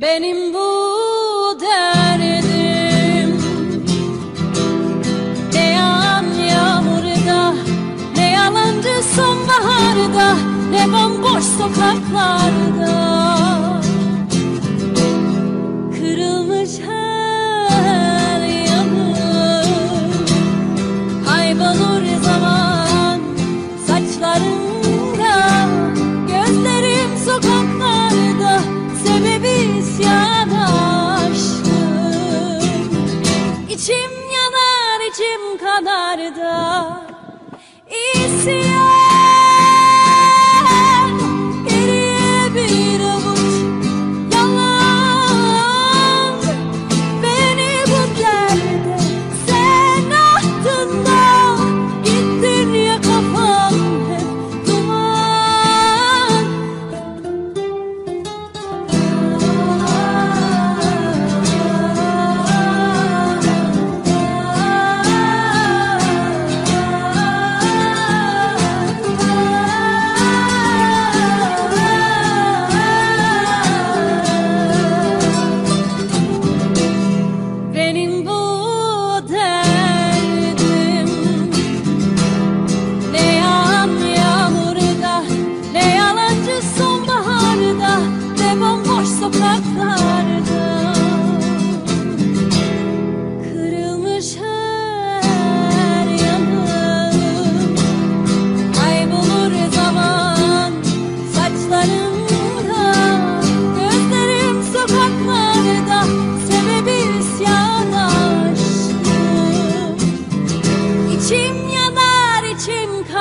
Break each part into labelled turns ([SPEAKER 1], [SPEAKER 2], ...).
[SPEAKER 1] Benim bu derdim. Ne yağan yağmurda Ne yalancı sonbaharda Ne bomboş sokaklarda.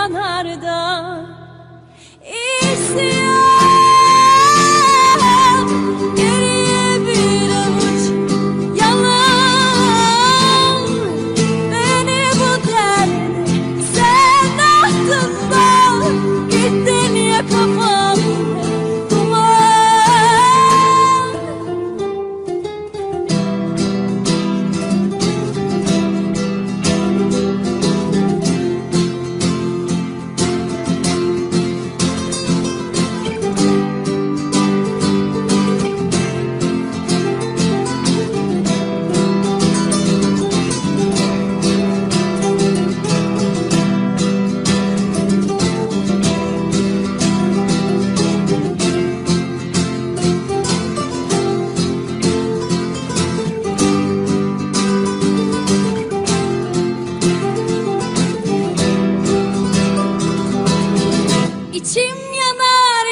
[SPEAKER 1] yanardan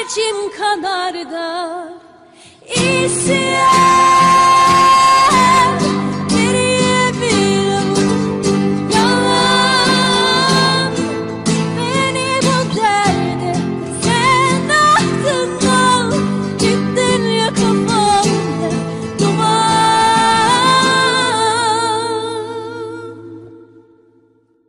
[SPEAKER 1] saçım kadar da isim.